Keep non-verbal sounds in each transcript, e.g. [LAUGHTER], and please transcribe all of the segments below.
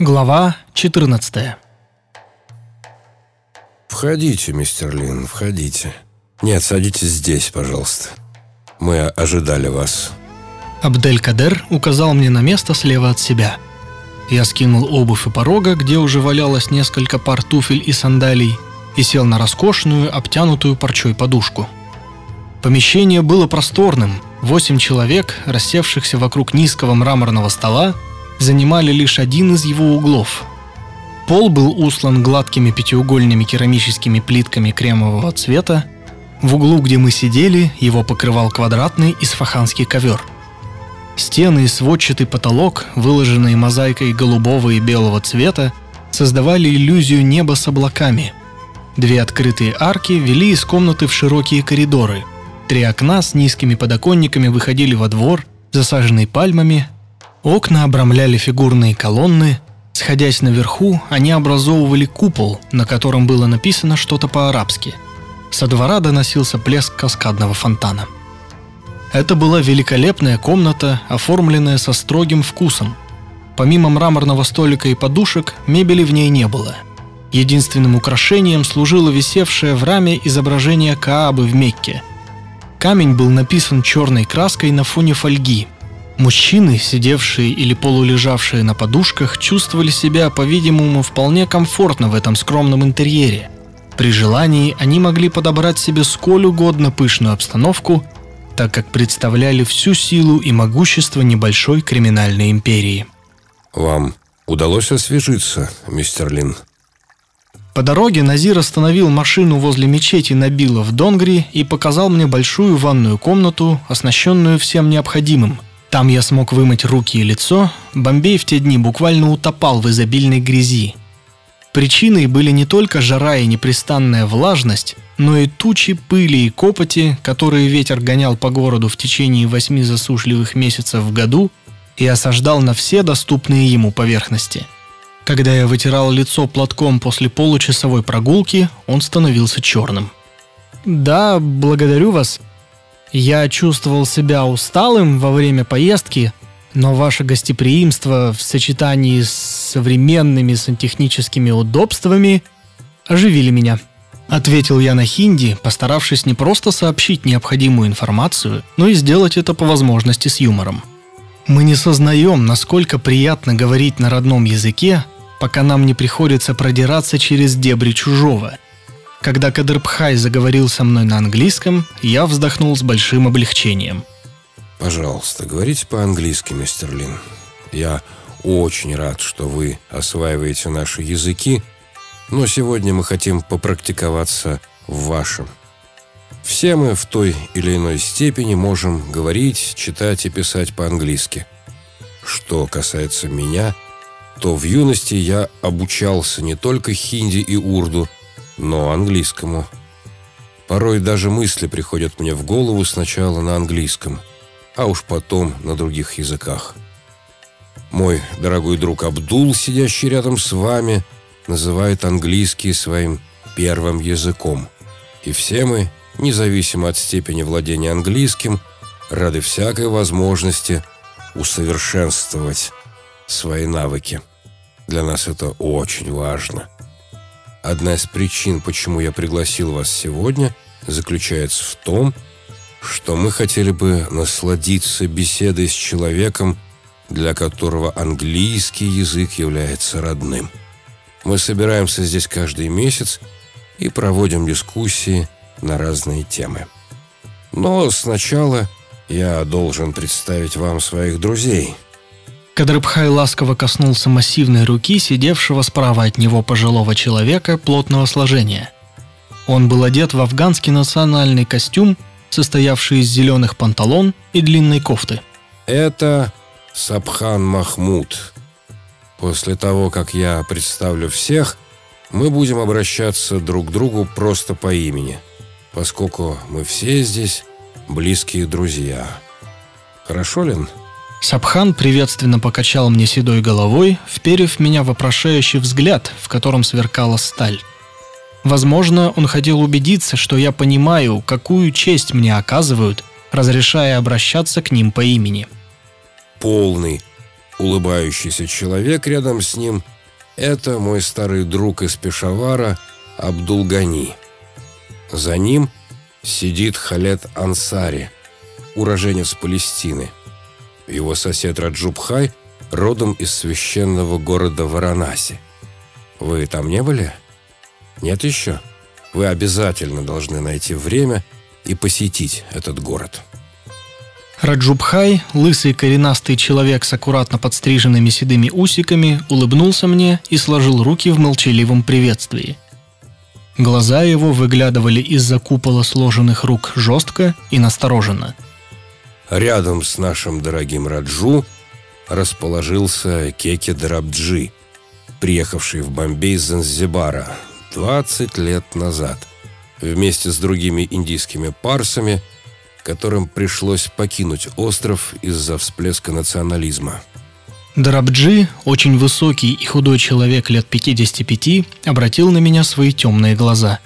Глава 14 Входите, мистер Лин, входите. Нет, садитесь здесь, пожалуйста. Мы ожидали вас. Абдель-Кадер указал мне на место слева от себя. Я скинул обувь у порога, где уже валялось несколько пар туфель и сандалий, и сел на роскошную, обтянутую парчой подушку. Помещение было просторным. Восемь человек, рассевшихся вокруг низкого мраморного стола, занимали лишь один из его углов. Пол был услан гладкими пятиугольными керамическими плитками кремового цвета. В углу, где мы сидели, его покрывал квадратный исфаханский ковер. Стены и сводчатый потолок, выложенные мозаикой голубого и белого цвета, создавали иллюзию неба с облаками. Две открытые арки вели из комнаты в широкие коридоры. Три окна с низкими подоконниками выходили во двор, засаженный пальмами, Окна обрамляли фигурные колонны. Сходясь наверху, они образовывали купол, на котором было написано что-то по-арабски. Со двора доносился плеск каскадного фонтана. Это была великолепная комната, оформленная со строгим вкусом. Помимо мраморного столика и подушек, мебели в ней не было. Единственным украшением служило висевшее в раме изображение Каабы в Мекке. Камень был написан черной краской на фоне фольги – Мужчины, сидевшие или полулежавшие на подушках, чувствовали себя, по-видимому, вполне комфортно в этом скромном интерьере. При желании они могли подобрать себе сколь угодно пышную обстановку, так как представляли всю силу и могущество небольшой криминальной империи. Вам удалось освежиться, мистер Лин? По дороге Назир остановил машину возле мечети Набила в Донгри и показал мне большую ванную комнату, оснащенную всем необходимым – там я смог вымыть руки и лицо. Бомбей в те дни буквально утопал в изобильной грязи. Причиной были не только жара и непрестанная влажность, но и тучи пыли и копоти, которые ветер гонял по городу в течение восьми засушливых месяцев в году и осаждал на все доступные ему поверхности. Когда я вытирал лицо платком после получасовой прогулки, он становился черным. «Да, благодарю вас», я чувствовал себя усталым во время поездки, но ваше гостеприимство в сочетании с современными сантехническими удобствами оживили меня. Ответил я на хинди, постаравшись не просто сообщить необходимую информацию, но и сделать это по возможности с юмором. Мы не сознаем, насколько приятно говорить на родном языке, пока нам не приходится продираться через дебри чужого – когда Кадрбхай заговорил со мной на английском, я вздохнул с большим облегчением. «Пожалуйста, говорите по-английски, мистер Лин. Я очень рад, что вы осваиваете наши языки, но сегодня мы хотим попрактиковаться в вашем. Все мы в той или иной степени можем говорить, читать и писать по-английски. Что касается меня, то в юности я обучался не только хинди и урду – но английскому. Порой даже мысли приходят мне в голову сначала на английском, а уж потом на других языках. Мой дорогой друг Абдул, сидящий рядом с вами, называет английский своим первым языком. И все мы, независимо от степени владения английским, рады всякой возможности усовершенствовать свои навыки. Для нас это очень важно. Одна из причин, почему я пригласил вас сегодня, заключается в том, что мы хотели бы насладиться беседой с человеком, для которого английский язык является родным. Мы собираемся здесь каждый месяц и проводим дискуссии на разные темы. Но сначала я должен представить вам своих друзей – Кадрбхай ласково коснулся массивной руки, сидевшего справа от него пожилого человека плотного сложения. Он был одет в афганский национальный костюм, состоявший из зеленых панталон и длинной кофты. «Это Сабхан Махмуд. После того, как я представлю всех, мы будем обращаться друг к другу просто по имени, поскольку мы все здесь близкие друзья. Хорошо, Лен?» Сабхан приветственно покачал мне седой головой, вперев меня вопрошающий взгляд, в котором сверкала сталь. Возможно, он хотел убедиться, что я понимаю, какую честь мне оказывают, разрешая обращаться к ним по имени. Полный Улыбающийся человек рядом с ним – это мой старый друг из Пешавара Абдулгани. За ним сидит Халет Ансари, уроженец Палестины. Его сосед Раджубхай родом из священного города Варанаси. Вы там не были? Нет еще? Вы обязательно должны найти время и посетить этот город. Раджубхай, лысый коренастый человек с аккуратно подстриженными седыми усиками, улыбнулся мне и сложил руки в молчаливом приветствии. Глаза его выглядывали из-за купола сложенных рук жестко и настороженно. Рядом с нашим дорогим Раджу расположился Кеки Драбджи, приехавший в Бомбей из Занзибара 20 лет назад, вместе с другими индийскими парсами – которым пришлось покинуть остров из-за всплеска национализма. Дарабджи, очень высокий и худой человек лет 55, обратил на меня свои темные глаза.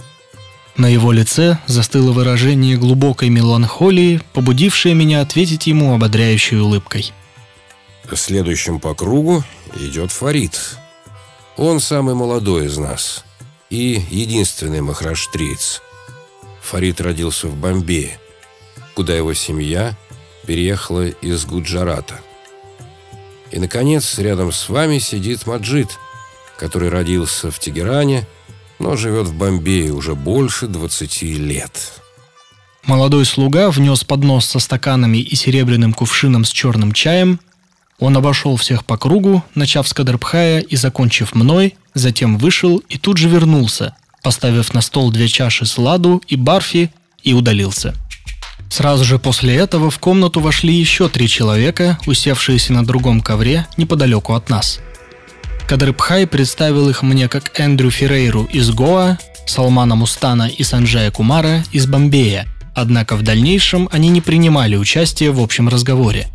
На его лице застыло выражение глубокой меланхолии, побудившее меня ответить ему ободряющей улыбкой. Следующим по кругу идет Фарид. Он самый молодой из нас и единственный махраштриец. Фарид родился в Бомбее – куда его семья переехала из Гуджарата. И, наконец, рядом с вами сидит Маджид, который родился в Тегеране, но живет в Бомбее уже больше 20 лет. Молодой слуга внес поднос со стаканами и серебряным кувшином с черным чаем. Он обошел всех по кругу, начав с Кадрбхая и закончив мной, затем вышел и тут же вернулся, поставив на стол две чаши с ладу и барфи и удалился. Сразу же после этого в комнату вошли еще три человека, усевшиеся на другом ковре неподалеку от нас. Кадрыбхай представил их мне как Эндрю Феррейру из Гоа, Салмана Мустана и Санджая Кумара из Бомбея, однако в дальнейшем они не принимали участия в общем разговоре.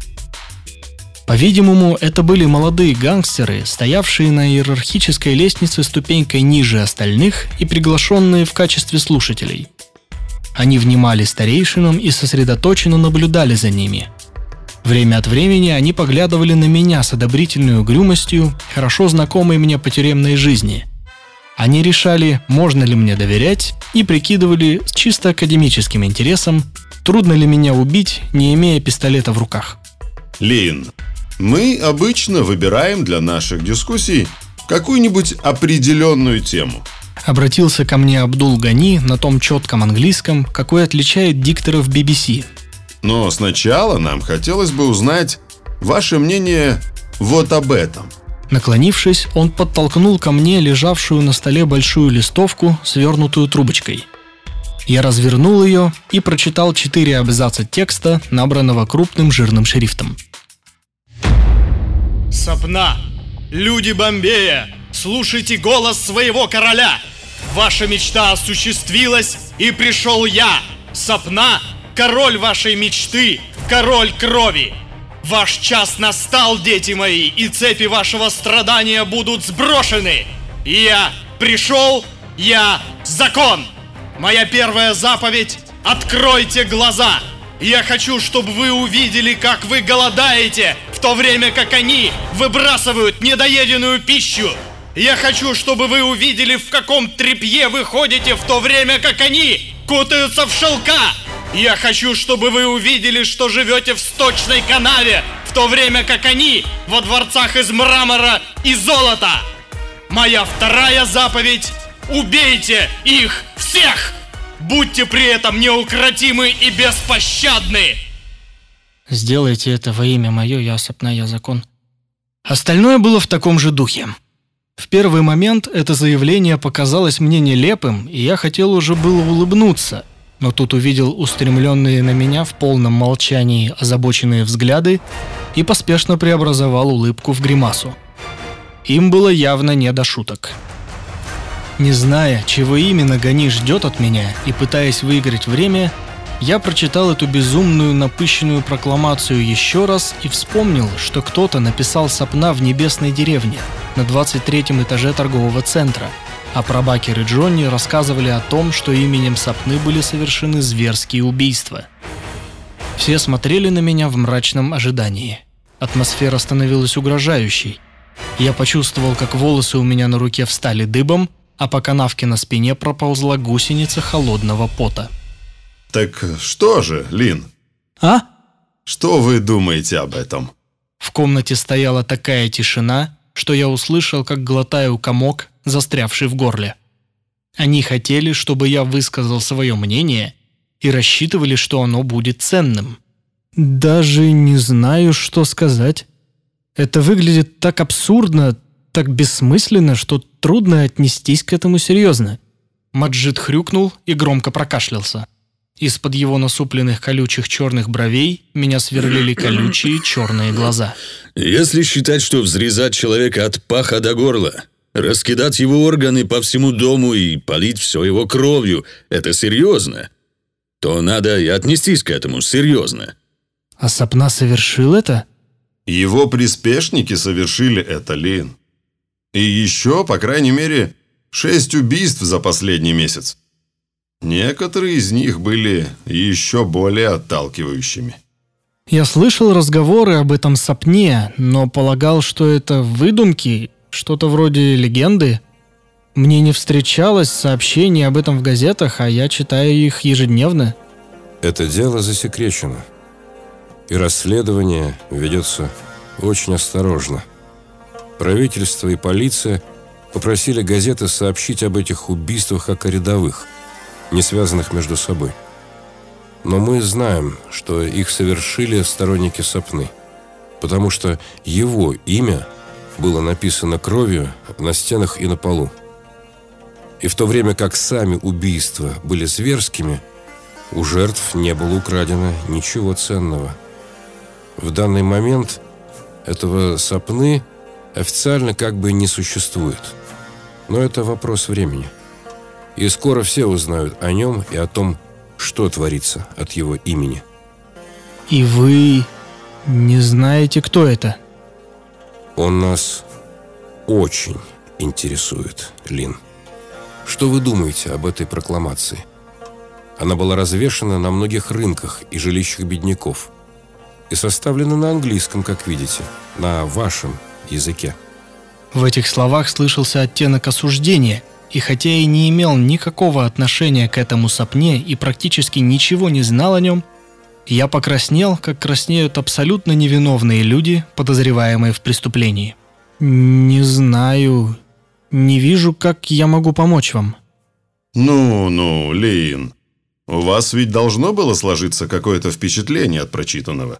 По-видимому, это были молодые гангстеры, стоявшие на иерархической лестнице ступенькой ниже остальных и приглашенные в качестве слушателей – они внимали старейшинам и сосредоточенно наблюдали за ними. Время от времени они поглядывали на меня с одобрительной угрюмостью, хорошо знакомой мне по тюремной жизни. Они решали, можно ли мне доверять, и прикидывали с чисто академическим интересом, трудно ли меня убить, не имея пистолета в руках. Лин, мы обычно выбираем для наших дискуссий какую-нибудь определенную тему – Обратился ко мне Абдул Гани на том четком английском, какой отличает дикторов BBC. Но сначала нам хотелось бы узнать ваше мнение вот об этом. Наклонившись, он подтолкнул ко мне лежавшую на столе большую листовку, свернутую трубочкой. Я развернул ее и прочитал четыре абзаца текста, набранного крупным жирным шрифтом. Сапна! Люди Бомбея! Слушайте голос своего короля! Ваша мечта осуществилась, и пришел я, Сапна, король вашей мечты, король крови. Ваш час настал, дети мои, и цепи вашего страдания будут сброшены. Я пришел, я закон. Моя первая заповедь – откройте глаза. Я хочу, чтобы вы увидели, как вы голодаете, в то время как они выбрасывают недоеденную пищу. Я хочу, чтобы вы увидели, в каком трепье вы ходите в то время, как они кутаются в шелка. Я хочу, чтобы вы увидели, что живете в сточной канаве, в то время как они во дворцах из мрамора и золота. Моя вторая заповедь – убейте их всех! Будьте при этом неукротимы и беспощадны! Сделайте это во имя мое, я сопна, закон. Остальное было в таком же духе. В первый момент это заявление показалось мне нелепым, и я хотел уже было улыбнуться, но тут увидел устремленные на меня в полном молчании озабоченные взгляды и поспешно преобразовал улыбку в гримасу. Им было явно не до шуток. Не зная, чего именно Гани ждет от меня и пытаясь выиграть время, я прочитал эту безумную напыщенную прокламацию еще раз и вспомнил, что кто-то написал сопна в небесной деревне – на 23 этаже торгового центра, а прабакер и Джонни рассказывали о том, что именем Сапны были совершены зверские убийства. Все смотрели на меня в мрачном ожидании. Атмосфера становилась угрожающей. Я почувствовал, как волосы у меня на руке встали дыбом, а по канавке на спине проползла гусеница холодного пота. Так что же, Лин? «А?» Что вы думаете об этом? В комнате стояла такая тишина, что я услышал, как глотаю комок, застрявший в горле. Они хотели, чтобы я высказал свое мнение и рассчитывали, что оно будет ценным. Даже не знаю, что сказать. Это выглядит так абсурдно, так бессмысленно, что трудно отнестись к этому серьезно. Маджид хрюкнул и громко прокашлялся. Из-под его насупленных колючих черных бровей меня сверлили колючие черные глаза. Если считать, что взрезать человека от паха до горла, раскидать его органы по всему дому и полить все его кровью – это серьезно, то надо и отнестись к этому серьезно. А Сапна совершил это? Его приспешники совершили это, Лин. И еще, по крайней мере, шесть убийств за последний месяц. Некоторые из них были еще более отталкивающими. Я слышал разговоры об этом сапне, но полагал, что это выдумки, что-то вроде легенды. Мне не встречалось сообщений об этом в газетах, а я читаю их ежедневно. Это дело засекречено. И расследование ведется очень осторожно. Правительство и полиция попросили газеты сообщить об этих убийствах как о рядовых – не связанных между собой. Но мы знаем, что их совершили сторонники Сапны, потому что его имя было написано кровью на стенах и на полу. И в то время как сами убийства были зверскими, у жертв не было украдено ничего ценного. В данный момент этого Сапны официально как бы не существует. Но это вопрос времени – и скоро все узнают о нем и о том, что творится от его имени. И вы не знаете, кто это? Он нас очень интересует, Лин. Что вы думаете об этой прокламации? Она была развешана на многих рынках и жилищах бедняков и составлена на английском, как видите, на вашем языке. В этих словах слышался оттенок осуждения – и хотя и не имел никакого отношения к этому сопне и практически ничего не знал о нем, я покраснел, как краснеют абсолютно невиновные люди, подозреваемые в преступлении. «Не знаю. Не вижу, как я могу помочь вам». «Ну-ну, Лин, у вас ведь должно было сложиться какое-то впечатление от прочитанного.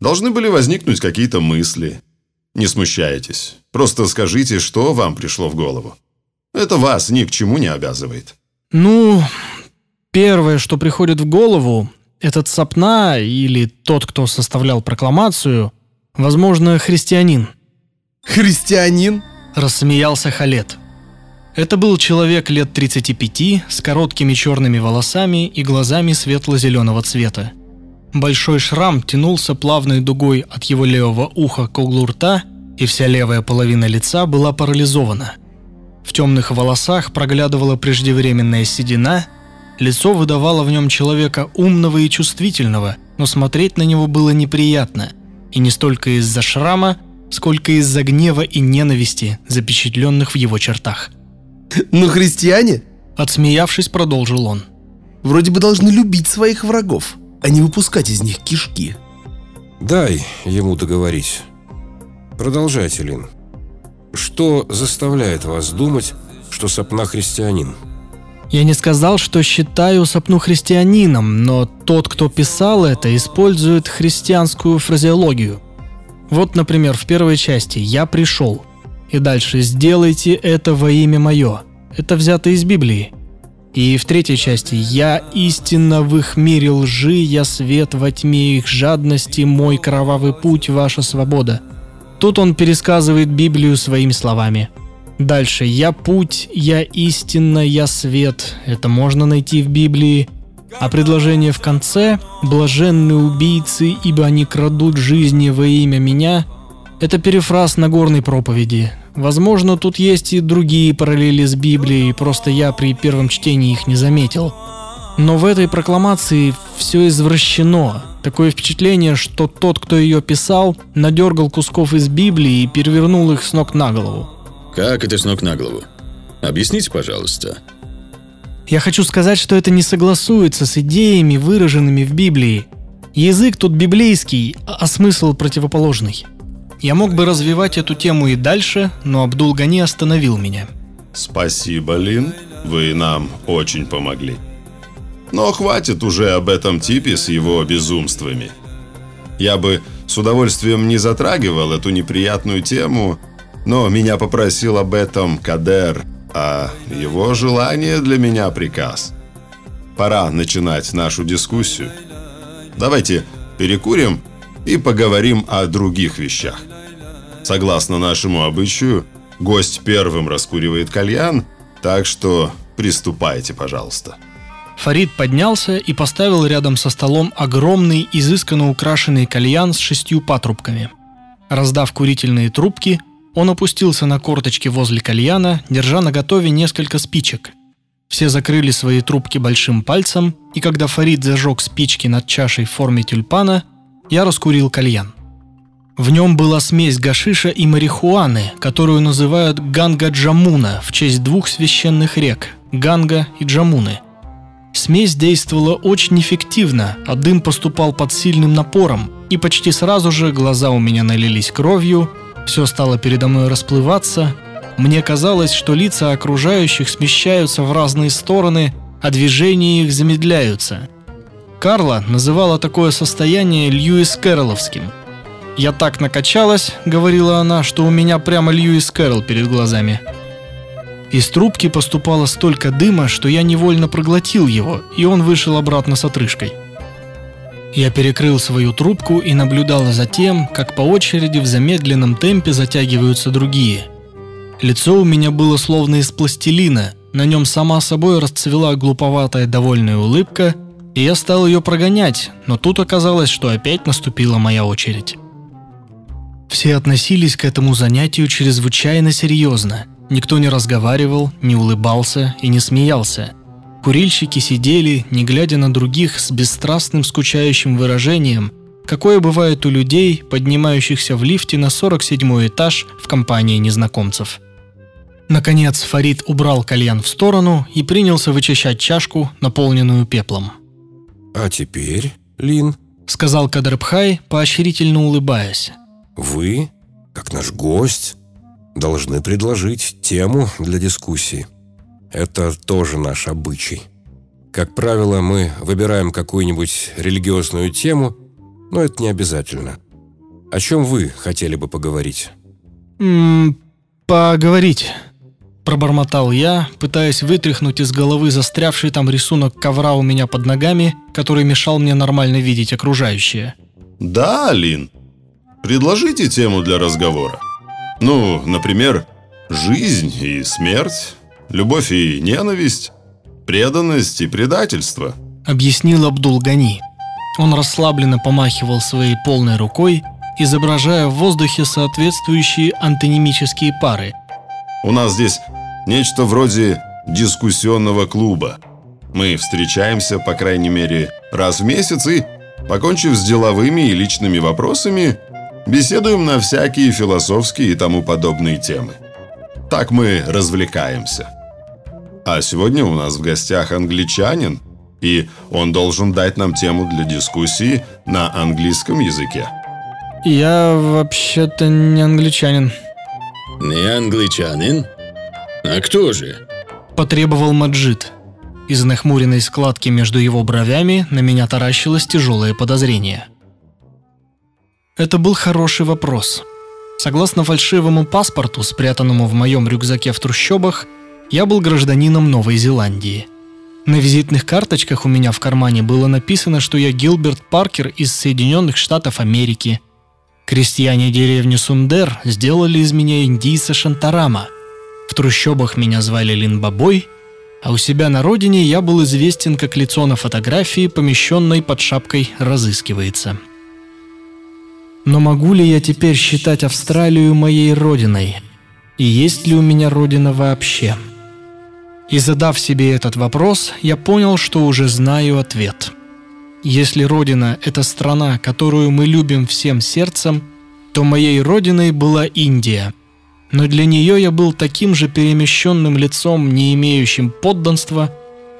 Должны были возникнуть какие-то мысли. Не смущайтесь. Просто скажите, что вам пришло в голову». Это вас ни к чему не обязывает. Ну, первое, что приходит в голову, этот Сапна или тот, кто составлял прокламацию, возможно, христианин. Христианин? Рассмеялся Халет. Это был человек лет 35 с короткими черными волосами и глазами светло-зеленого цвета. Большой шрам тянулся плавной дугой от его левого уха к углу рта, и вся левая половина лица была парализована – в темных волосах проглядывала преждевременная седина, лицо выдавало в нем человека умного и чувствительного, но смотреть на него было неприятно, и не столько из-за шрама, сколько из-за гнева и ненависти, запечатленных в его чертах. [LAUGHS] «Но христиане?» Отсмеявшись, продолжил он. «Вроде бы должны любить своих врагов, а не выпускать из них кишки». «Дай ему договорить. Продолжайте, Лин». Что заставляет вас думать, что Сапна христианин? Я не сказал, что считаю Сапну христианином, но тот, кто писал это, использует христианскую фразеологию. Вот, например, в первой части «Я пришел». И дальше «Сделайте это во имя мое». Это взято из Библии. И в третьей части «Я истинно в их мире лжи, я свет во тьме их жадности, мой кровавый путь, ваша свобода». Тут он пересказывает Библию своими словами. Дальше «Я путь, я истинно, я свет» — это можно найти в Библии. А предложение в конце «Блаженные убийцы, ибо они крадут жизни во имя меня» — это перефраз Нагорной проповеди. Возможно, тут есть и другие параллели с Библией, просто я при первом чтении их не заметил. Но в этой прокламации все извращено. Такое впечатление, что тот, кто ее писал, надергал кусков из Библии и перевернул их с ног на голову. Как это с ног на голову? Объясните, пожалуйста. Я хочу сказать, что это не согласуется с идеями, выраженными в Библии. Язык тут библейский, а смысл противоположный. Я мог бы развивать эту тему и дальше, но Абдул-Гани остановил меня. Спасибо, Лин. Вы нам очень помогли. Но хватит уже об этом типе с его безумствами. Я бы с удовольствием не затрагивал эту неприятную тему, но меня попросил об этом Кадер, а его желание для меня приказ. Пора начинать нашу дискуссию. Давайте перекурим и поговорим о других вещах. Согласно нашему обычаю, гость первым раскуривает кальян, так что приступайте, пожалуйста. Фарид поднялся и поставил рядом со столом огромный, изысканно украшенный кальян с шестью патрубками. Раздав курительные трубки, он опустился на корточки возле кальяна, держа на готове несколько спичек. Все закрыли свои трубки большим пальцем, и когда Фарид зажег спички над чашей в форме тюльпана, я раскурил кальян. В нем была смесь гашиша и марихуаны, которую называют Ганга-Джамуна в честь двух священных рек – Ганга и Джамуны. Смесь действовала очень эффективно, а дым поступал под сильным напором, и почти сразу же глаза у меня налились кровью, все стало передо мной расплываться. Мне казалось, что лица окружающих смещаются в разные стороны, а движения их замедляются. Карла называла такое состояние Льюис Кэрроловским – «Я так накачалась», — говорила она, — «что у меня прямо Льюис Кэрролл перед глазами». Из трубки поступало столько дыма, что я невольно проглотил его, и он вышел обратно с отрыжкой. Я перекрыл свою трубку и наблюдал за тем, как по очереди в замедленном темпе затягиваются другие. Лицо у меня было словно из пластилина, на нем сама собой расцвела глуповатая довольная улыбка, и я стал ее прогонять, но тут оказалось, что опять наступила моя очередь. Все относились к этому занятию чрезвычайно серьезно. Никто не разговаривал, не улыбался и не смеялся. Курильщики сидели, не глядя на других, с бесстрастным скучающим выражением, какое бывает у людей, поднимающихся в лифте на 47 этаж в компании незнакомцев. Наконец Фарид убрал кальян в сторону и принялся вычищать чашку, наполненную пеплом. «А теперь, Лин», — сказал Кадрбхай, поощрительно улыбаясь. Вы, как наш гость, должны предложить тему для дискуссии. Это тоже наш обычай. Как правило, мы выбираем какую-нибудь религиозную тему, но это не обязательно. О чем вы хотели бы поговорить? «М поговорить», – пробормотал я, пытаясь вытряхнуть из головы застрявший там рисунок ковра у меня под ногами, который мешал мне нормально видеть окружающее. «Да, Лин, Предложите тему для разговора. Ну, например, жизнь и смерть, любовь и ненависть, преданность и предательство. Объяснил Абдул-Гани. Он расслабленно помахивал своей полной рукой, изображая в воздухе соответствующие антонимические пары. У нас здесь нечто вроде дискуссионного клуба. Мы встречаемся, по крайней мере, раз в месяц и, покончив с деловыми и личными вопросами, Беседуем на всякие философские и тому подобные темы. Так мы развлекаемся. А сегодня у нас в гостях англичанин, и он должен дать нам тему для дискуссии на английском языке. Я вообще-то не англичанин. Не англичанин? А кто же? Потребовал Маджид. Из нахмуренной складки между его бровями на меня таращилось тяжелое подозрение – это был хороший вопрос. Согласно фальшивому паспорту, спрятанному в моем рюкзаке в трущобах, я был гражданином Новой Зеландии. На визитных карточках у меня в кармане было написано, что я Гилберт Паркер из Соединенных Штатов Америки. Крестьяне деревни Сундер сделали из меня индийца Шантарама. В трущобах меня звали Линбабой, а у себя на родине я был известен как лицо на фотографии, помещенной под шапкой «Разыскивается». Но могу ли я теперь считать Австралию моей родиной? И есть ли у меня родина вообще? И задав себе этот вопрос, я понял, что уже знаю ответ. Если Родина – это страна, которую мы любим всем сердцем, то моей родиной была Индия. Но для нее я был таким же перемещенным лицом, не имеющим подданства,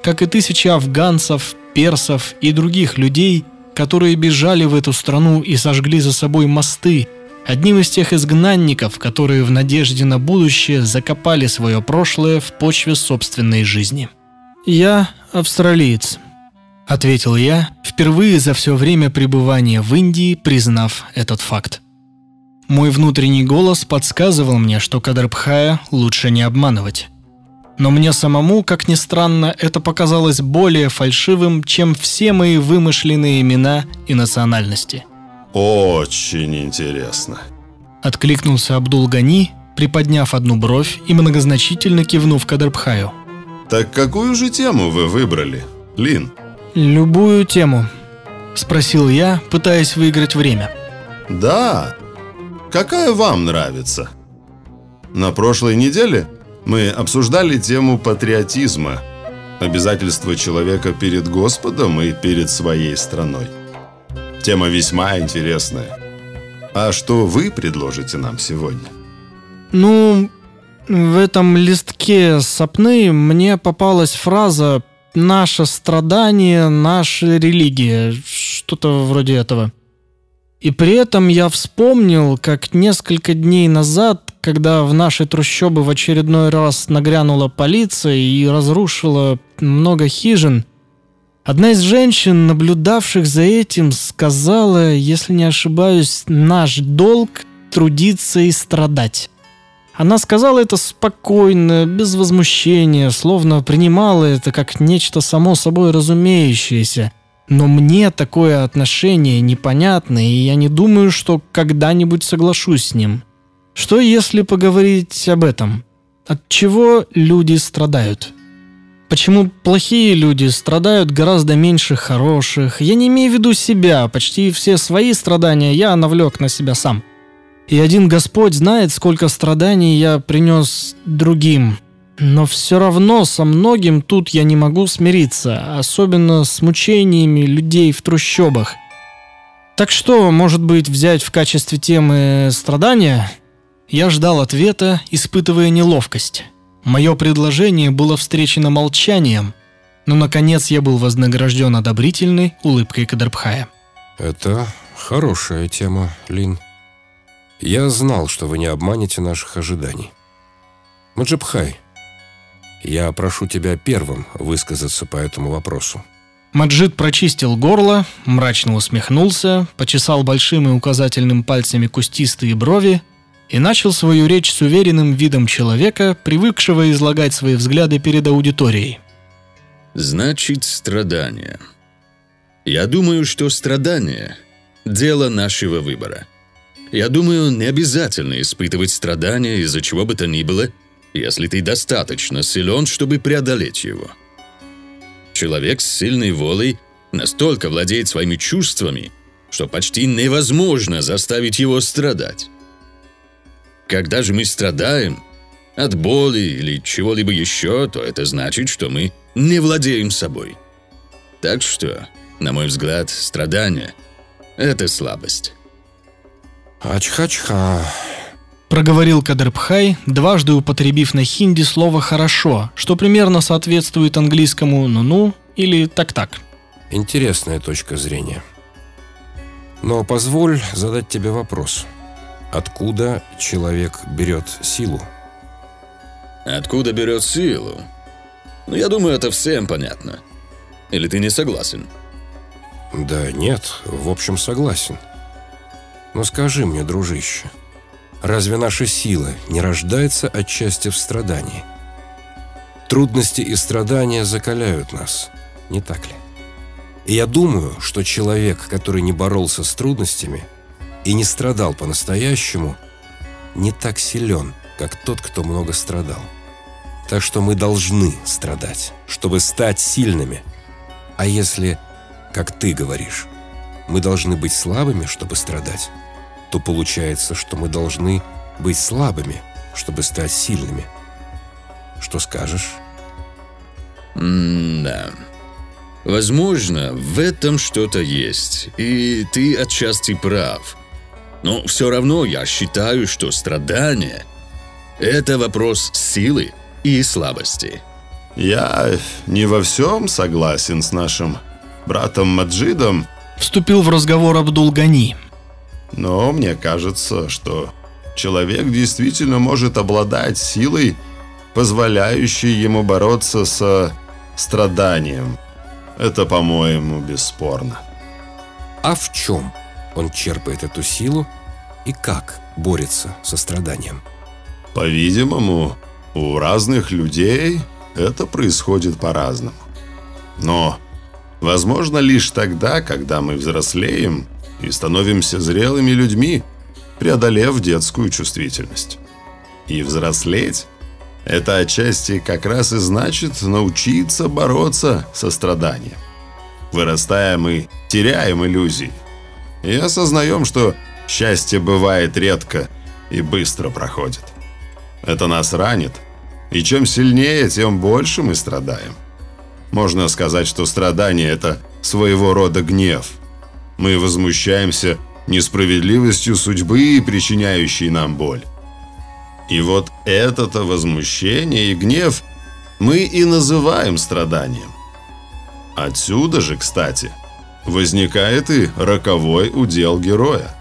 как и тысячи афганцев, персов и других людей, которые бежали в эту страну и сожгли за собой мосты, одним из тех изгнанников, которые в надежде на будущее закопали свое прошлое в почве собственной жизни. «Я австралиец», — ответил я, впервые за все время пребывания в Индии, признав этот факт. Мой внутренний голос подсказывал мне, что Кадрбхая лучше не обманывать. Но мне самому, как ни странно, это показалось более фальшивым, чем все мои вымышленные имена и национальности — очень интересно. Откликнулся Абдул-Гани, приподняв одну бровь и многозначительно кивнув Кадрбхаю. Так какую же тему вы выбрали, Лин? Любую тему, спросил я, пытаясь выиграть время. Да. Какая вам нравится? На прошлой неделе мы обсуждали тему патриотизма, обязательства человека перед Господом и перед своей страной. Тема весьма интересная. А что вы предложите нам сегодня? Ну, в этом листке сопны мне попалась фраза «Наше страдание, наша религия». Что-то вроде этого. И при этом я вспомнил, как несколько дней назад, когда в наши трущобы в очередной раз нагрянула полиция и разрушила много хижин – Одна из женщин, наблюдавших за этим, сказала, если не ошибаюсь, наш долг трудиться и страдать. Она сказала это спокойно, без возмущения, словно принимала это как нечто само собой разумеющееся. Но мне такое отношение непонятно, и я не думаю, что когда-нибудь соглашусь с ним. Что если поговорить об этом? От чего люди страдают? Почему плохие люди страдают гораздо меньше хороших? Я не имею в виду себя, почти все свои страдания я навлек на себя сам. И один Господь знает, сколько страданий я принес другим. Но все равно со многим тут я не могу смириться, особенно с мучениями людей в трущобах. Так что, может быть, взять в качестве темы страдания? Я ждал ответа, испытывая неловкость. Мое предложение было встречено молчанием, но, наконец, я был вознагражден одобрительной улыбкой Кадрбхая. «Это хорошая тема, Лин. Я знал, что вы не обманете наших ожиданий. Маджибхай, я прошу тебя первым высказаться по этому вопросу». Маджид прочистил горло, мрачно усмехнулся, почесал большим и указательным пальцами кустистые брови и начал свою речь с уверенным видом человека, привыкшего излагать свои взгляды перед аудиторией. Значит, страдания. Я думаю, что страдания – дело нашего выбора. Я думаю, не обязательно испытывать страдания из-за чего бы то ни было, если ты достаточно силен, чтобы преодолеть его. Человек с сильной волей настолько владеет своими чувствами, что почти невозможно заставить его страдать. Когда же мы страдаем от боли или чего-либо еще, то это значит, что мы не владеем собой. Так что, на мой взгляд, страдание – это слабость. «Ачха-чха», – проговорил Кадрбхай, дважды употребив на хинди слово «хорошо», что примерно соответствует английскому «ну-ну» или «так-так». Интересная точка зрения. Но позволь задать тебе вопрос – Откуда человек берет силу? Откуда берет силу? Ну, я думаю, это всем понятно. Или ты не согласен? Да нет, в общем, согласен. Но скажи мне, дружище, разве наша сила не рождается отчасти в страдании? Трудности и страдания закаляют нас, не так ли? И я думаю, что человек, который не боролся с трудностями – и не страдал по-настоящему, не так силен, как тот, кто много страдал. Так что мы должны страдать, чтобы стать сильными. А если, как ты говоришь, мы должны быть слабыми, чтобы страдать, то получается, что мы должны быть слабыми, чтобы стать сильными. Что скажешь? М-да. Возможно, в этом что-то есть, и ты отчасти прав. Но все равно я считаю, что страдание – это вопрос силы и слабости. Я не во всем согласен с нашим братом Маджидом, Вступил в разговор Абдул-Гани. но мне кажется, что человек действительно может обладать силой, позволяющей ему бороться со страданием. Это, по-моему, бесспорно. А в чем он черпает эту силу и как борется со страданием? По-видимому, у разных людей это происходит по-разному. Но возможно лишь тогда, когда мы взрослеем и становимся зрелыми людьми, преодолев детскую чувствительность. И взрослеть – это отчасти как раз и значит научиться бороться со страданием. Вырастая, мы теряем иллюзии и осознаем, что счастье бывает редко и быстро проходит. Это нас ранит, и чем сильнее, тем больше мы страдаем. Можно сказать, что страдание – это своего рода гнев. Мы возмущаемся несправедливостью судьбы, причиняющей нам боль. И вот это-то возмущение и гнев мы и называем страданием. Отсюда же, кстати, возникает и роковой удел героя.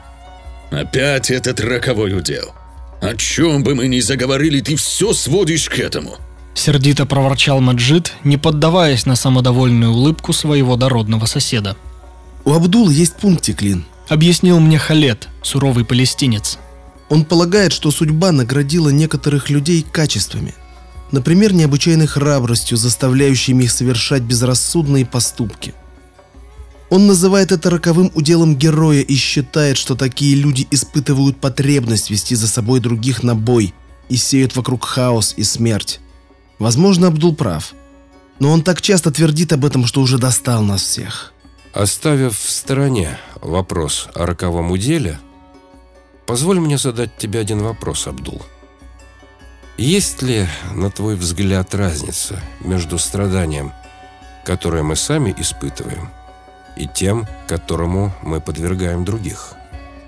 Опять этот роковой удел. О чем бы мы ни заговорили, ты все сводишь к этому. Сердито проворчал Маджид, не поддаваясь на самодовольную улыбку своего дородного соседа. У Абдула есть пунктик, Лин. Объяснил мне Халет, суровый палестинец. Он полагает, что судьба наградила некоторых людей качествами. Например, необычайной храбростью, заставляющими их совершать безрассудные поступки. Он называет это роковым уделом героя и считает, что такие люди испытывают потребность вести за собой других на бой и сеют вокруг хаос и смерть. Возможно, Абдул прав. Но он так часто твердит об этом, что уже достал нас всех. Оставив в стороне вопрос о роковом уделе, позволь мне задать тебе один вопрос, Абдул. Есть ли, на твой взгляд, разница между страданием, которое мы сами испытываем, и тем, которому мы подвергаем других?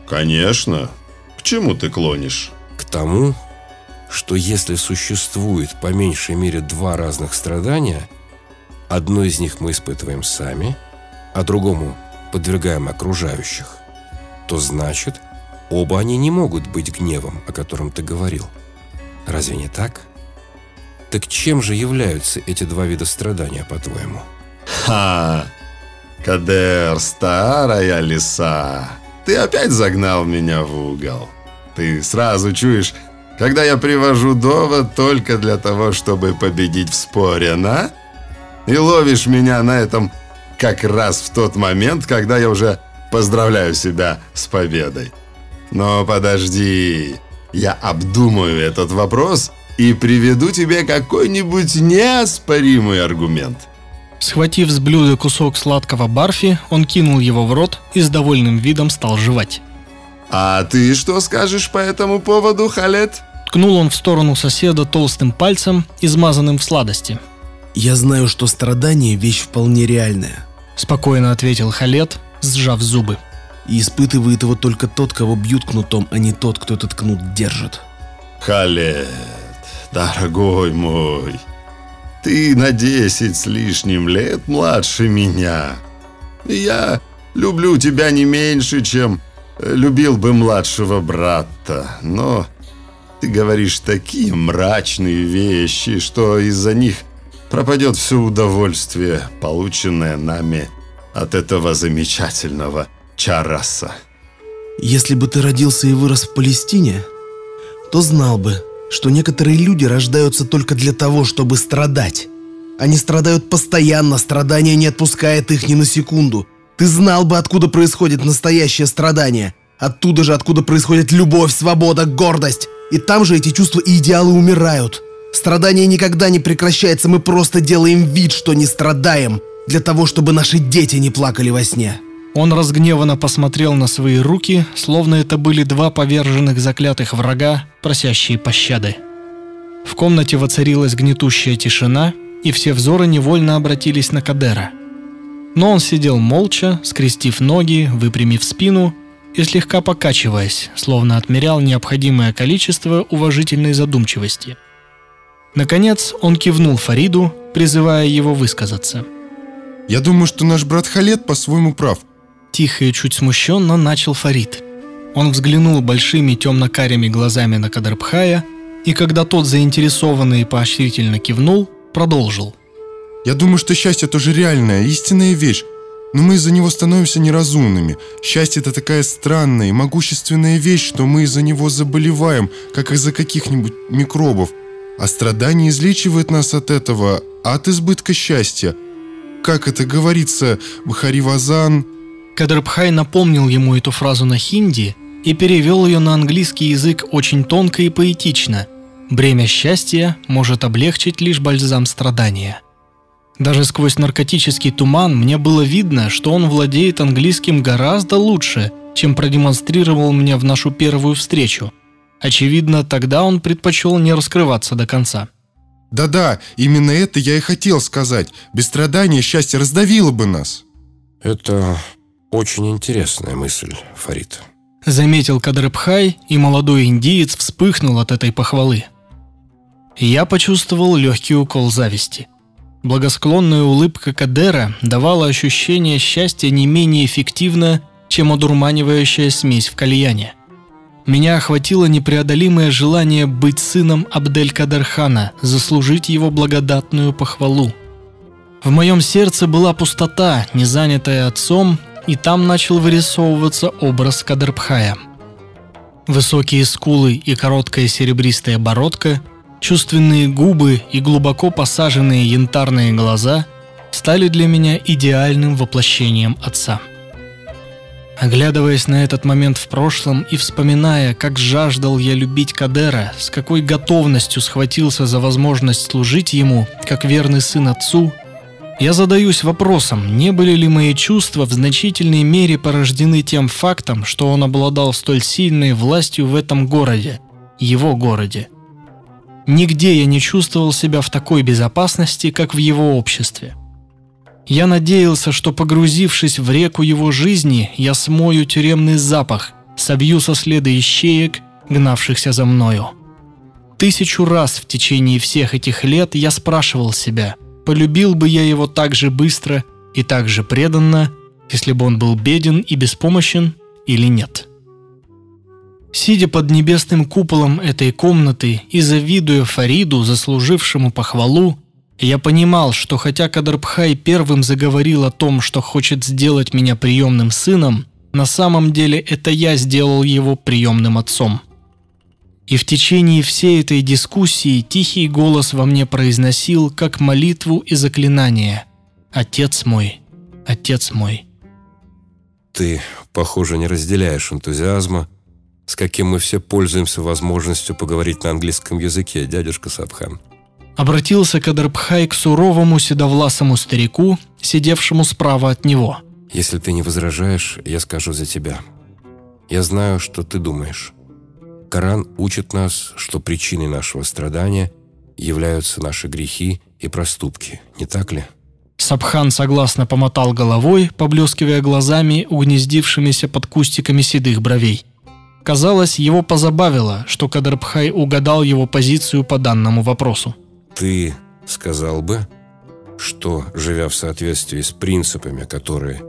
Конечно. К чему ты клонишь? К тому, что если существует по меньшей мере два разных страдания, одно из них мы испытываем сами, а другому подвергаем окружающих, то значит, оба они не могут быть гневом, о котором ты говорил. Разве не так? Так чем же являются эти два вида страдания, по-твоему? Ха! Кадер, старая лиса, ты опять загнал меня в угол. Ты сразу чуешь, когда я привожу довод только для того, чтобы победить в споре, на? И ловишь меня на этом как раз в тот момент, когда я уже поздравляю себя с победой. Но подожди, я обдумаю этот вопрос и приведу тебе какой-нибудь неоспоримый аргумент. Схватив с блюда кусок сладкого барфи, он кинул его в рот и с довольным видом стал жевать. А ты что скажешь по этому поводу, Халет? Ткнул он в сторону соседа толстым пальцем, измазанным в сладости. Я знаю, что страдание – вещь вполне реальная. Спокойно ответил Халет, сжав зубы. И испытывает его только тот, кого бьют кнутом, а не тот, кто этот кнут держит. Халет, дорогой мой, ты на десять с лишним лет младше меня. Я люблю тебя не меньше, чем э, любил бы младшего брата. Но ты говоришь такие мрачные вещи, что из-за них пропадет все удовольствие, полученное нами от этого замечательного чараса. Если бы ты родился и вырос в Палестине, то знал бы, что некоторые люди рождаются только для того, чтобы страдать. Они страдают постоянно, страдание не отпускает их ни на секунду. Ты знал бы, откуда происходит настоящее страдание. Оттуда же, откуда происходит любовь, свобода, гордость. И там же эти чувства и идеалы умирают. Страдание никогда не прекращается, мы просто делаем вид, что не страдаем, для того, чтобы наши дети не плакали во сне. Он разгневанно посмотрел на свои руки, словно это были два поверженных заклятых врага, просящие пощады. В комнате воцарилась гнетущая тишина, и все взоры невольно обратились на Кадера. Но он сидел молча, скрестив ноги, выпрямив спину и слегка покачиваясь, словно отмерял необходимое количество уважительной задумчивости. Наконец он кивнул Фариду, призывая его высказаться. «Я думаю, что наш брат Халет по-своему прав». Тихо и чуть смущенно начал Фарид. Он взглянул большими темно-карими глазами на Кадрбхая, и когда тот заинтересованный и поощрительно кивнул, продолжил. «Я думаю, что счастье тоже реальная, истинная вещь, но мы из-за него становимся неразумными. Счастье – это такая странная и могущественная вещь, что мы из-за него заболеваем, как из-за каких-нибудь микробов. А страдание излечивает нас от этого, от избытка счастья. Как это говорится, Бхаривазан... Кадрбхай напомнил ему эту фразу на хинди и перевел ее на английский язык очень тонко и поэтично. Бремя счастья может облегчить лишь бальзам страдания. Даже сквозь наркотический туман мне было видно, что он владеет английским гораздо лучше, чем продемонстрировал мне в нашу первую встречу. Очевидно, тогда он предпочел не раскрываться до конца. Да-да, именно это я и хотел сказать. Без страдания счастье раздавило бы нас. Это очень интересная мысль, Фарид. Заметил Кадрыбхай, и молодой индиец вспыхнул от этой похвалы. Я почувствовал легкий укол зависти – Благосклонная улыбка Кадера давала ощущение счастья не менее эффективно, чем одурманивающая смесь в кальяне. Меня охватило непреодолимое желание быть сыном Абдель-Кадерхана, заслужить его благодатную похвалу. В моем сердце была пустота, не занятая отцом, и там начал вырисовываться образ Кадербхая. Высокие скулы и короткая серебристая бородка – Чувственные губы и глубоко посаженные янтарные глаза стали для меня идеальным воплощением отца. Оглядываясь на этот момент в прошлом и вспоминая, как жаждал я любить Кадера, с какой готовностью схватился за возможность служить ему, как верный сын отцу, я задаюсь вопросом, не были ли мои чувства в значительной мере порождены тем фактом, что он обладал столь сильной властью в этом городе, его городе – Нигде я не чувствовал себя в такой безопасности, как в его обществе. Я надеялся, что погрузившись в реку его жизни, я смою тюремный запах, собью со следа ищеек, гнавшихся за мною. Тысячу раз в течение всех этих лет я спрашивал себя, полюбил бы я его так же быстро и так же преданно, если бы он был беден и беспомощен или нет. Сидя под небесным куполом этой комнаты и завидуя Фариду, заслужившему похвалу, я понимал, что хотя Кадрбхай первым заговорил о том, что хочет сделать меня приемным сыном, на самом деле это я сделал его приемным отцом. И в течение всей этой дискуссии тихий голос во мне произносил как молитву и заклинание «Отец мой, Отец мой». Ты, похоже, не разделяешь энтузиазма, с каким мы все пользуемся возможностью поговорить на английском языке, дядюшка Сабхан. Обратился Кадрбхай к суровому седовласому старику, сидевшему справа от него. «Если ты не возражаешь, я скажу за тебя. Я знаю, что ты думаешь. Коран учит нас, что причиной нашего страдания являются наши грехи и проступки, не так ли?» Сабхан согласно помотал головой, поблескивая глазами, угнездившимися под кустиками седых бровей. Казалось, его позабавило, что Кадрбхай угадал его позицию по данному вопросу. «Ты сказал бы, что, живя в соответствии с принципами, которые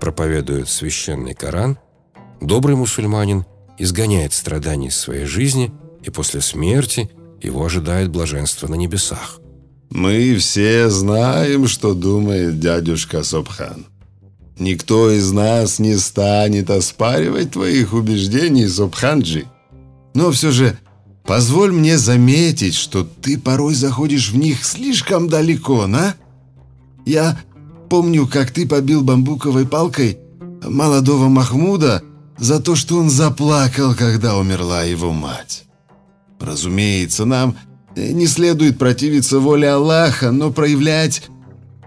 проповедует священный Коран, добрый мусульманин изгоняет страдания из своей жизни, и после смерти его ожидает блаженство на небесах». Мы все знаем, что думает дядюшка Собхан. Никто из нас не станет оспаривать твоих убеждений, Субханджи. Но все же позволь мне заметить, что ты порой заходишь в них слишком далеко, на? Я помню, как ты побил бамбуковой палкой молодого Махмуда за то, что он заплакал, когда умерла его мать. Разумеется, нам не следует противиться воле Аллаха, но проявлять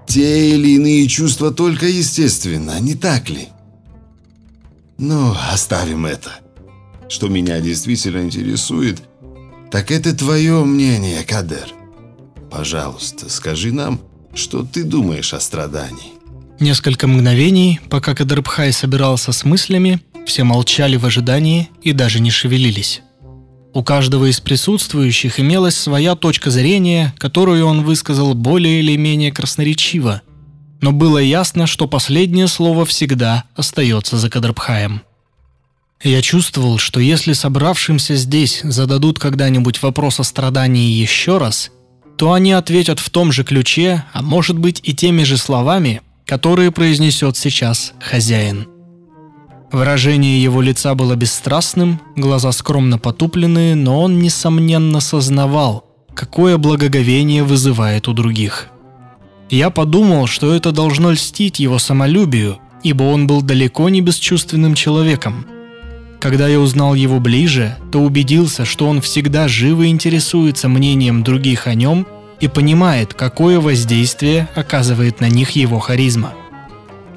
те или иные чувства только естественно, не так ли? Ну, оставим это. Что меня действительно интересует, так это твое мнение, Кадер. Пожалуйста, скажи нам, что ты думаешь о страдании. Несколько мгновений, пока Кадрбхай собирался с мыслями, все молчали в ожидании и даже не шевелились. У каждого из присутствующих имелась своя точка зрения, которую он высказал более или менее красноречиво. Но было ясно, что последнее слово всегда остается за Кадрбхаем. Я чувствовал, что если собравшимся здесь зададут когда-нибудь вопрос о страдании еще раз, то они ответят в том же ключе, а может быть и теми же словами, которые произнесет сейчас хозяин. Выражение его лица было бесстрастным, глаза скромно потупленные, но он, несомненно, сознавал, какое благоговение вызывает у других. Я подумал, что это должно льстить его самолюбию, ибо он был далеко не бесчувственным человеком. Когда я узнал его ближе, то убедился, что он всегда живо интересуется мнением других о нем и понимает, какое воздействие оказывает на них его харизма –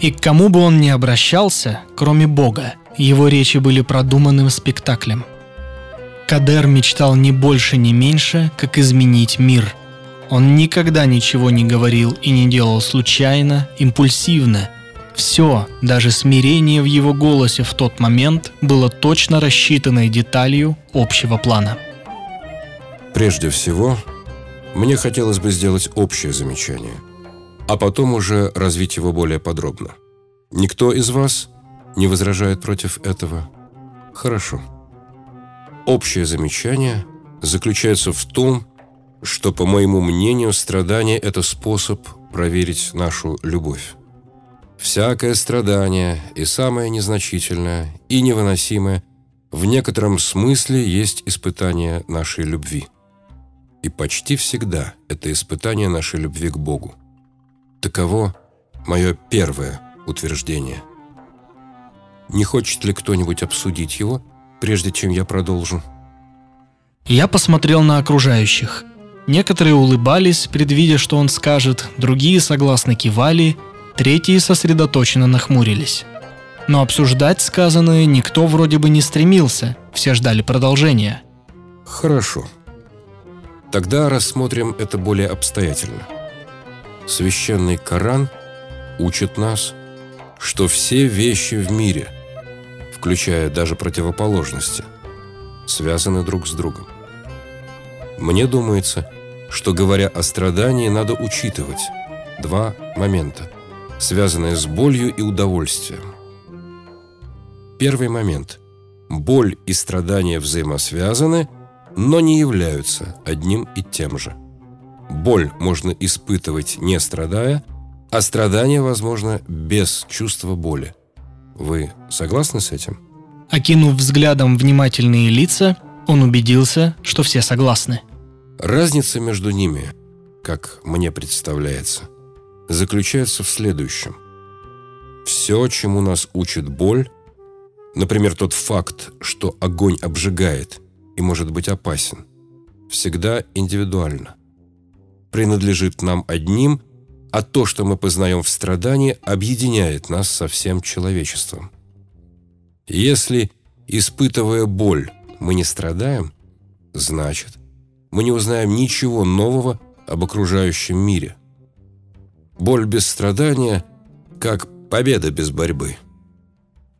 и к кому бы он ни обращался, кроме Бога, его речи были продуманным спектаклем. Кадер мечтал не больше, не меньше, как изменить мир. Он никогда ничего не говорил и не делал случайно, импульсивно. Все, даже смирение в его голосе в тот момент было точно рассчитанной деталью общего плана. Прежде всего, мне хотелось бы сделать общее замечание – а потом уже развить его более подробно. Никто из вас не возражает против этого? Хорошо. Общее замечание заключается в том, что, по моему мнению, страдание – это способ проверить нашу любовь. Всякое страдание, и самое незначительное, и невыносимое, в некотором смысле есть испытание нашей любви. И почти всегда это испытание нашей любви к Богу. Таково мое первое утверждение. Не хочет ли кто-нибудь обсудить его, прежде чем я продолжу? Я посмотрел на окружающих. Некоторые улыбались, предвидя, что он скажет, другие согласно кивали, третьи сосредоточенно нахмурились. Но обсуждать сказанное никто вроде бы не стремился, все ждали продолжения. Хорошо. Тогда рассмотрим это более обстоятельно. Священный Коран учит нас, что все вещи в мире, включая даже противоположности, связаны друг с другом. Мне думается, что говоря о страдании, надо учитывать два момента, связанные с болью и удовольствием. Первый момент. Боль и страдания взаимосвязаны, но не являются одним и тем же – Боль можно испытывать не страдая, а страдание возможно без чувства боли. Вы согласны с этим? Окинув взглядом внимательные лица, он убедился, что все согласны. Разница между ними, как мне представляется, заключается в следующем. Все, чему нас учит боль, например, тот факт, что огонь обжигает и может быть опасен, всегда индивидуально принадлежит нам одним, а то, что мы познаем в страдании, объединяет нас со всем человечеством. Если, испытывая боль, мы не страдаем, значит, мы не узнаем ничего нового об окружающем мире. Боль без страдания – как победа без борьбы.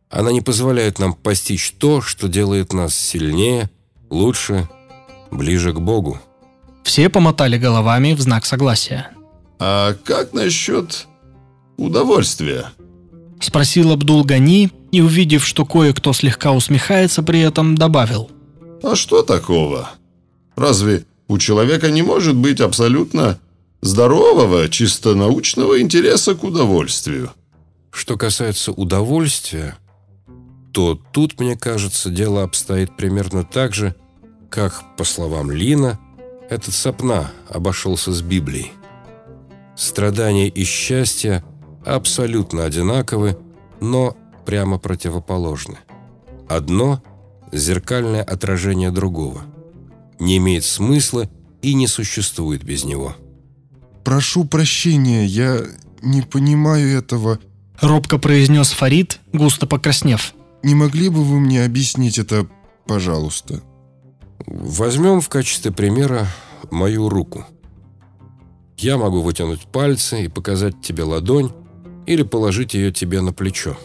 Она не позволяет нам постичь то, что делает нас сильнее, лучше, ближе к Богу. Все помотали головами в знак согласия. «А как насчет удовольствия?» Спросил Абдул Гани и, увидев, что кое-кто слегка усмехается при этом, добавил. «А что такого? Разве у человека не может быть абсолютно здорового, чисто научного интереса к удовольствию?» Что касается удовольствия, то тут, мне кажется, дело обстоит примерно так же, как, по словам Лина, этот сопна обошелся с Библией. Страдания и счастье абсолютно одинаковы, но прямо противоположны. Одно – зеркальное отражение другого. Не имеет смысла и не существует без него. «Прошу прощения, я не понимаю этого», – робко произнес Фарид, густо покраснев. «Не могли бы вы мне объяснить это, пожалуйста?» Возьмем в качестве примера мою руку. Я могу вытянуть пальцы и показать тебе ладонь или положить ее тебе на плечо.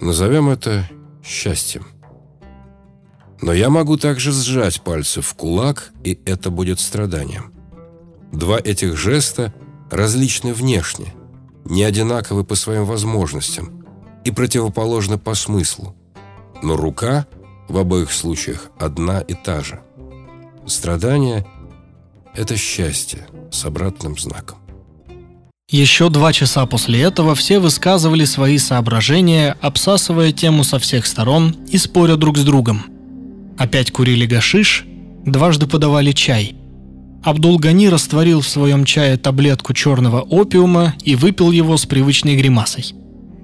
Назовем это счастьем. Но я могу также сжать пальцы в кулак, и это будет страданием. Два этих жеста различны внешне, не одинаковы по своим возможностям и противоположны по смыслу. Но рука в обоих случаях одна и та же. Страдание – это счастье с обратным знаком. Еще два часа после этого все высказывали свои соображения, обсасывая тему со всех сторон и споря друг с другом. Опять курили гашиш, дважды подавали чай. Абдул-Гани растворил в своем чае таблетку черного опиума и выпил его с привычной гримасой.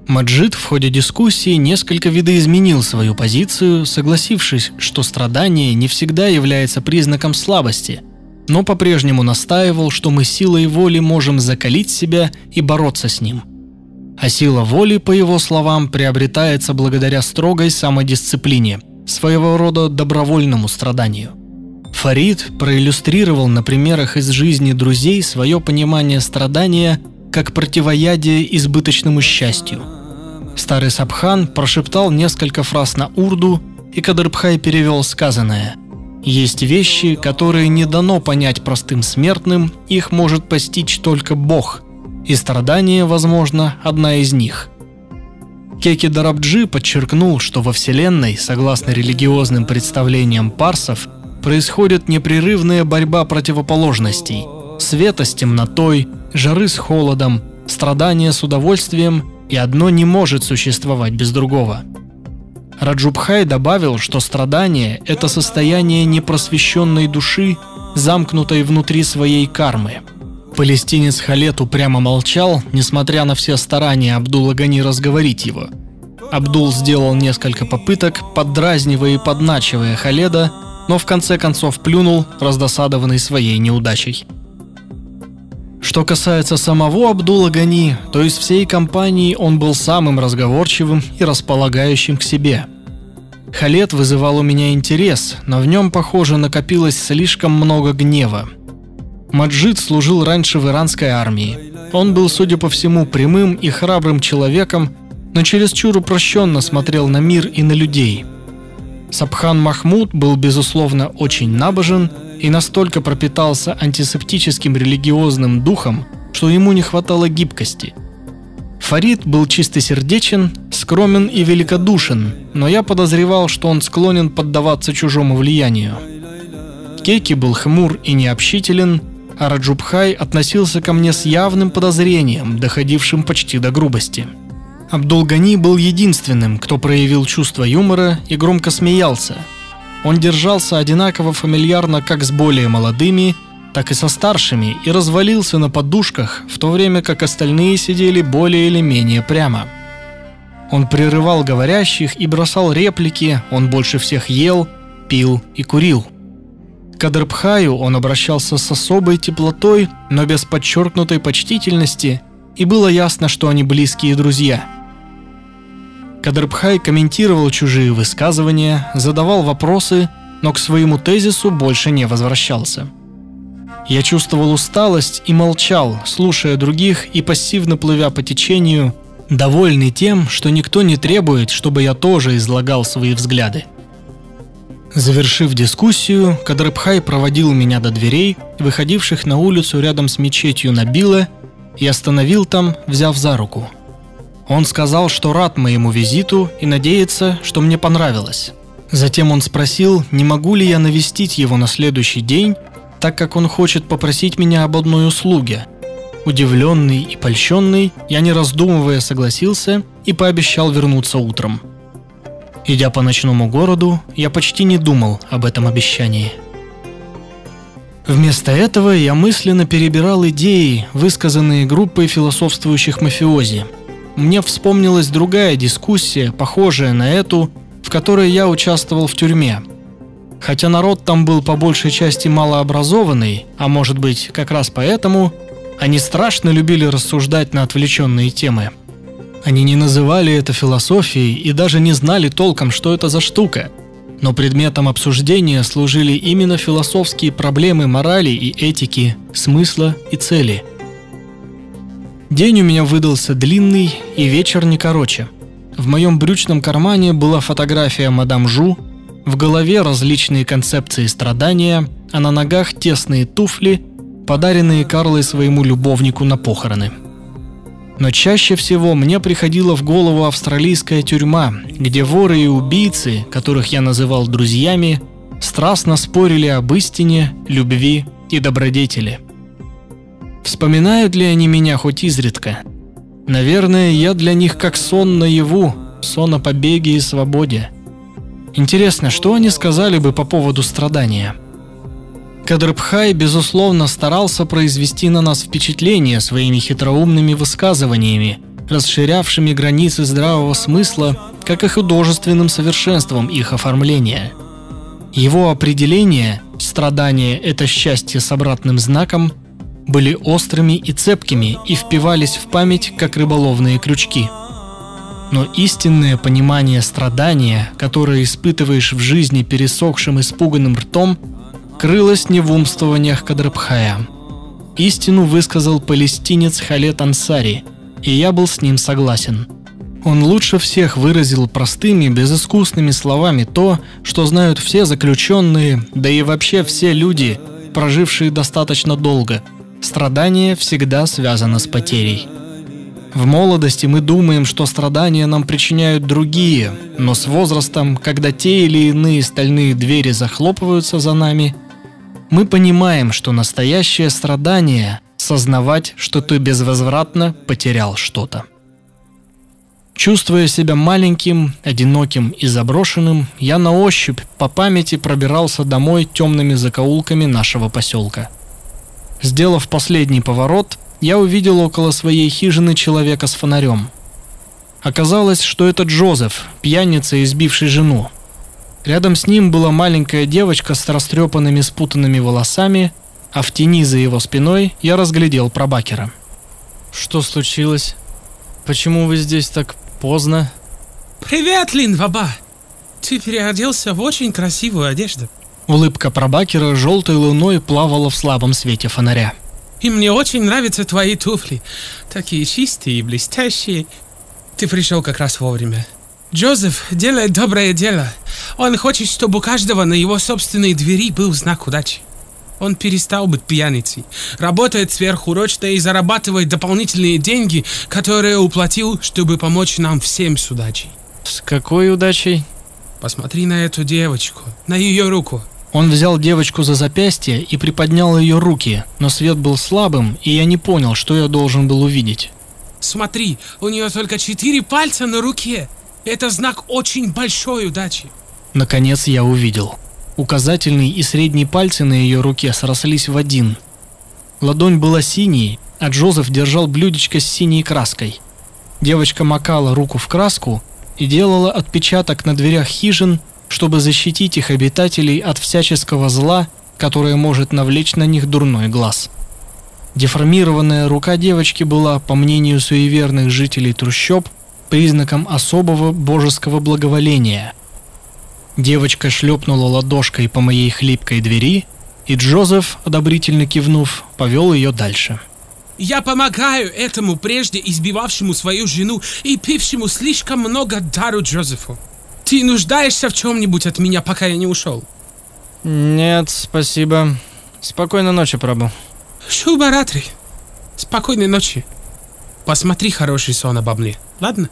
Маджид в ходе дискуссии несколько видоизменил свою позицию, согласившись, что страдание не всегда является признаком слабости – но по-прежнему настаивал, что мы силой воли можем закалить себя и бороться с ним. А сила воли, по его словам, приобретается благодаря строгой самодисциплине, своего рода добровольному страданию. Фарид проиллюстрировал на примерах из жизни друзей свое понимание страдания как противоядие избыточному счастью. Старый Сабхан прошептал несколько фраз на урду, и Кадрбхай перевел сказанное – есть вещи, которые не дано понять простым смертным, их может постичь только Бог, и страдание, возможно, одна из них. Кеки Дарабджи подчеркнул, что во Вселенной, согласно религиозным представлениям парсов, происходит непрерывная борьба противоположностей – света с темнотой, жары с холодом, страдания с удовольствием, и одно не может существовать без другого – Раджубхай добавил, что страдание – это состояние непросвещенной души, замкнутой внутри своей кармы. Палестинец Халет упрямо молчал, несмотря на все старания Абдула Гани разговорить его. Абдул сделал несколько попыток, поддразнивая и подначивая Халеда, но в конце концов плюнул, раздосадованный своей неудачей. Что касается самого Абдула Гани, то из всей компании он был самым разговорчивым и располагающим к себе. Халет вызывал у меня интерес, но в нем, похоже, накопилось слишком много гнева. Маджид служил раньше в иранской армии. Он был, судя по всему, прямым и храбрым человеком, но чересчур упрощенно смотрел на мир и на людей. Сабхан Махмуд был, безусловно, очень набожен и настолько пропитался антисептическим религиозным духом, что ему не хватало гибкости. Фарид был чистосердечен, скромен и великодушен, но я подозревал, что он склонен поддаваться чужому влиянию. Кейки был хмур и необщителен, а Раджубхай относился ко мне с явным подозрением, доходившим почти до грубости. Абдулгани был единственным, кто проявил чувство юмора и громко смеялся – он держался одинаково фамильярно как с более молодыми, так и со старшими и развалился на подушках, в то время как остальные сидели более или менее прямо. Он прерывал говорящих и бросал реплики, он больше всех ел, пил и курил. К Адрбхаю он обращался с особой теплотой, но без подчеркнутой почтительности, и было ясно, что они близкие друзья – Кадрбхай комментировал чужие высказывания, задавал вопросы, но к своему тезису больше не возвращался. Я чувствовал усталость и молчал, слушая других и пассивно плывя по течению, довольный тем, что никто не требует, чтобы я тоже излагал свои взгляды. Завершив дискуссию, Кадрбхай проводил меня до дверей, выходивших на улицу рядом с мечетью Набила, и остановил там, взяв за руку – он сказал, что рад моему визиту и надеется, что мне понравилось. Затем он спросил, не могу ли я навестить его на следующий день, так как он хочет попросить меня об одной услуге. Удивленный и польщенный, я не раздумывая согласился и пообещал вернуться утром. Идя по ночному городу, я почти не думал об этом обещании. Вместо этого я мысленно перебирал идеи, высказанные группой философствующих мафиози – мне вспомнилась другая дискуссия, похожая на эту, в которой я участвовал в тюрьме. Хотя народ там был по большей части малообразованный, а может быть как раз поэтому, они страшно любили рассуждать на отвлеченные темы. Они не называли это философией и даже не знали толком, что это за штука. Но предметом обсуждения служили именно философские проблемы морали и этики, смысла и цели. День у меня выдался длинный и вечер не короче. В моем брючном кармане была фотография мадам Жу, в голове различные концепции страдания, а на ногах тесные туфли, подаренные Карлой своему любовнику на похороны. Но чаще всего мне приходила в голову австралийская тюрьма, где воры и убийцы, которых я называл друзьями, страстно спорили об истине, любви и добродетели. Вспоминают ли они меня хоть изредка? Наверное, я для них как сон наяву, сон о побеге и свободе. Интересно, что они сказали бы по поводу страдания? Кадрбхай, безусловно, старался произвести на нас впечатление своими хитроумными высказываниями, расширявшими границы здравого смысла, как и художественным совершенством их оформления. Его определение «страдание – это счастье с обратным знаком» были острыми и цепкими и впивались в память, как рыболовные крючки. Но истинное понимание страдания, которое испытываешь в жизни пересохшим испуганным ртом – крылась не в умствованиях Кадрабхая. Истину высказал палестинец Халет Ансари, и я был с ним согласен. Он лучше всех выразил простыми, безыскусными словами то, что знают все заключенные, да и вообще все люди, прожившие достаточно долго. Страдание всегда связано с потерей. В молодости мы думаем, что страдания нам причиняют другие, но с возрастом, когда те или иные стальные двери захлопываются за нами, мы понимаем, что настоящее страдание – сознавать, что ты безвозвратно потерял что-то. Чувствуя себя маленьким, одиноким и заброшенным, я на ощупь по памяти пробирался домой темными закоулками нашего поселка. Сделав последний поворот, я увидел около своей хижины человека с фонарем. Оказалось, что это Джозеф, пьяница, избивший жену, Рядом с ним была маленькая девочка с растрепанными спутанными волосами, а в тени за его спиной я разглядел пробакера. «Что случилось? Почему вы здесь так поздно?» «Привет, Лин Ваба! Ты переоделся в очень красивую одежду». Улыбка пробакера желтой луной плавала в слабом свете фонаря. «И мне очень нравятся твои туфли. Такие чистые и блестящие. Ты пришел как раз вовремя. Джозеф делает доброе дело. Он хочет, чтобы у каждого на его собственной двери был знак удачи. Он перестал быть пьяницей, работает сверхурочно и зарабатывает дополнительные деньги, которые уплатил, чтобы помочь нам всем с удачей. С какой удачей? Посмотри на эту девочку, на ее руку. Он взял девочку за запястье и приподнял ее руки, но свет был слабым, и я не понял, что я должен был увидеть. Смотри, у нее только четыре пальца на руке. Это знак очень большой удачи. Наконец я увидел. Указательный и средний пальцы на ее руке срослись в один. Ладонь была синей, а Джозеф держал блюдечко с синей краской. Девочка макала руку в краску и делала отпечаток на дверях хижин, чтобы защитить их обитателей от всяческого зла, которое может навлечь на них дурной глаз. Деформированная рука девочки была, по мнению суеверных жителей трущоб, признаком особого божеского благоволения. Девочка шлепнула ладошкой по моей хлипкой двери, и Джозеф, одобрительно кивнув, повел ее дальше. Я помогаю этому прежде избивавшему свою жену и пившему слишком много дару Джозефу. Ты нуждаешься в чем-нибудь от меня, пока я не ушел? Нет, спасибо. Спокойной ночи, Прабу. Шубаратри. Спокойной ночи. Посмотри хороший сон обо мне, ладно?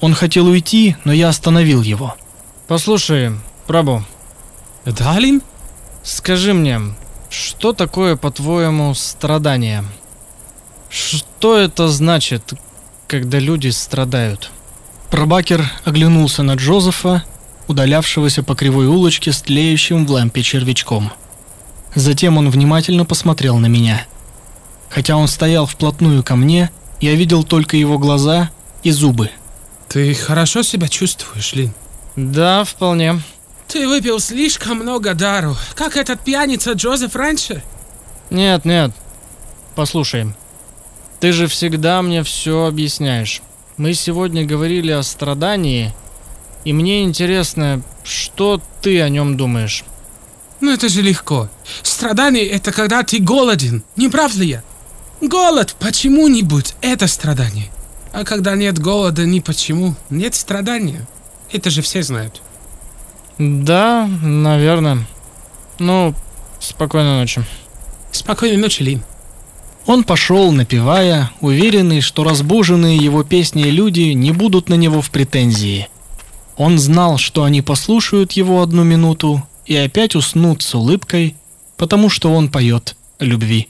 Он хотел уйти, но я остановил его. Послушай, Прабу. Далин? Скажи мне, что такое, по-твоему, страдание? Что это значит, когда люди страдают? Прабакер оглянулся на Джозефа, удалявшегося по кривой улочке с тлеющим в лампе червячком. Затем он внимательно посмотрел на меня. Хотя он стоял вплотную ко мне, я видел только его глаза и зубы. Ты хорошо себя чувствуешь, Лин? Да, вполне. Ты выпил слишком много дару, как этот пьяница Джозеф раньше? Нет, нет. Послушай, ты же всегда мне все объясняешь. Мы сегодня говорили о страдании, И мне интересно, что ты о нем думаешь? Ну это же легко. Страдание это когда ты голоден, не правда ли я? Голод почему-нибудь это страдание. А когда нет голода ни почему, нет страдания. Это же все знают. Да, наверное. Ну, спокойной ночи. Спокойной ночи, Лин. Он пошел, напевая, уверенный, что разбуженные его песни люди не будут на него в претензии. Он знал, что они послушают его одну минуту и опять уснут с улыбкой, потому что он поет о любви.